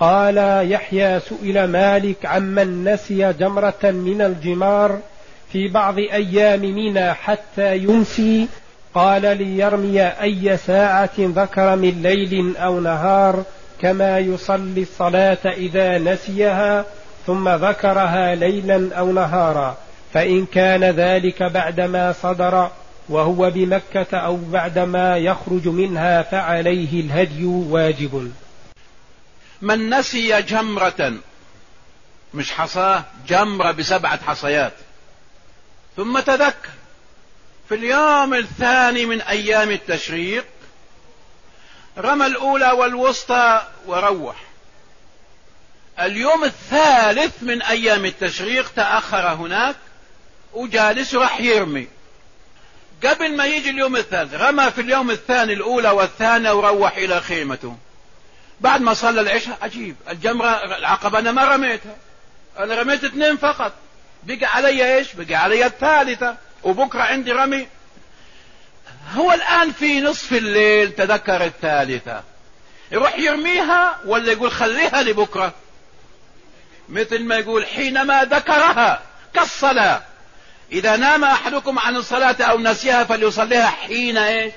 قال يحيى سئل مالك عمن نسي جمرة من الجمار في بعض أيام منى حتى يمسي قال ليرمي أي ساعة ذكر من ليل أو نهار كما يصلي الصلاة إذا نسيها ثم ذكرها ليلا أو نهارا. فإن كان ذلك بعدما صدر وهو بمكة أو بعدما يخرج منها فعليه الهدي واجب. من نسي جمرة مش حصاه جمرة بسبعة حصيات. ثم تذكر في اليوم الثاني من أيام التشريق رمى الأولى والوسطى وروح. اليوم الثالث من أيام التشريق تأخر هناك وجالس راح يرمي. قبل ما يجي اليوم الثالث رمى في اليوم الثاني الأولى والثانية وروح إلى خيمته. بعد ما صلى العشاء عجيب. الجمرة العقبة أنا ما رميتها. أنا رميت اثنين فقط. بقى علي إيش؟ بقى علي الثالثة. وبكرة عندي رمي. هو الآن في نصف الليل تذكر الثالثة. يروح يرميها ولا يقول خليها لبكرة؟ مثل ما يقول حينما ذكرها كالصلاة. إذا نام أحدكم عن الصلاة أو نسيها فليصليها حين إيش؟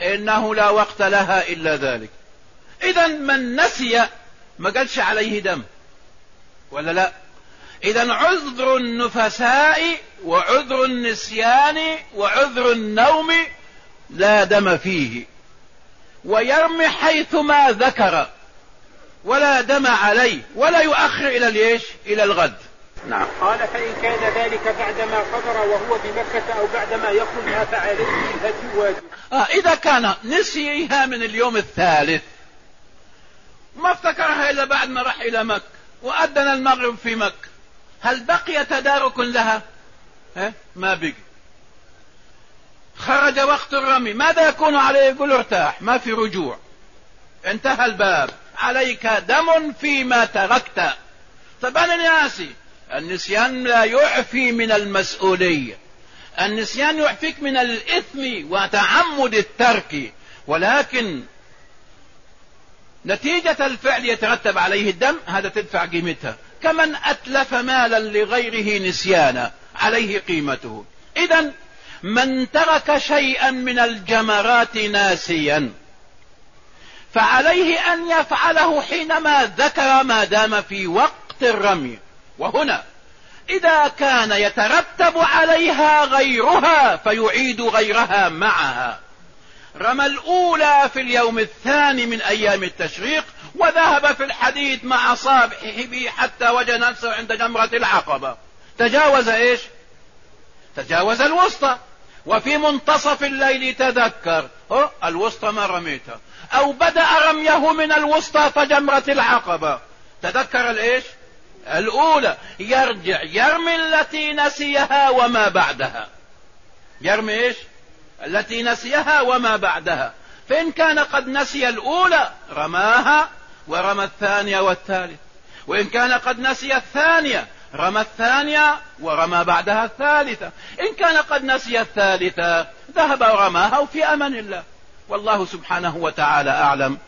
إنه لا وقت لها إلا ذلك. إذا من نسي ما قالش عليه دم. ولا لا؟ إذا عذر النفساء وعذر النسيان وعذر النوم لا دم فيه. ويرمي حيثما ذكر. ولا دم عليه. ولا يؤخر إلى ليش إلى الغد. نعم. قال فإن كان ذلك بعدما قدر وهو بمكة أو بعدما يخرجها فعليه الهدي واجب. آه إذا كان نسيها من اليوم الثالث إلا بعد ما راح إلى مكة وأذن المغرب في مكة. هل بقي تدارك لها؟ ها؟ ما بقي. خرج وقت الرمي. ماذا يكون عليه؟ يقول ارتاح ما في رجوع. انتهى الباب. عليك دم فيما تركت. طب أنا ناسي النسيان لا يعفي من المسؤولية. النسيان يعفيك من الإثم وتعمد الترك. ولكن نتيجة الفعل يترتب عليه الدم هذا تدفع قيمتها. كمن أتلف مالا لغيره نسيانا عليه قيمته. إذا من ترك شيئا من الجمرات ناسيا فعليه أن يفعله حينما ذكر ما دام في وقت الرمي. وهنا إذا كان يترتب عليها غيرها فيعيد غيرها معها. رمى الأولى في اليوم الثاني من أيام التشريق وذهب في الحديث مع صابحه حتى وجد نفسه عند جمرة العقبة. تجاوز إيش؟ تجاوز الوسطى. وفي منتصف الليل تذكر الوسطى ما رميتها أو بدأ رميه من الوسطى فجمرة العقبة. تذكر الإيش؟ الأولى. يرجع يرمي التي نسيها وما بعدها. يرمي إيش؟ التي نسيها وما بعدها. فإن كان قد نسي الأولى رماها ورمى الثانية والثالث. وإن كان قد نسي الثانية رمى الثانية ورمى بعدها الثالثة. إن كان قد نسي الثالثة ذهب ورماها في أمن الله. والله سبحانه وتعالى أعلم.